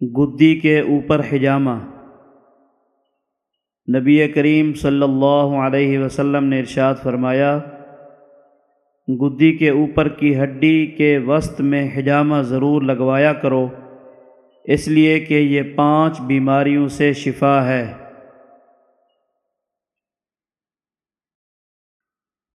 گدی کے اوپر حجامہ۔ نبی کریم صلی اللہ علیہ وسلم نے ارشاد فرمایا، گدی کے اوپر کی ہڈی کے وسط میں حجامہ ضرور لگوایا کرو، اس لیے کہ یہ پانچ بیماریوں سے شفا ہے۔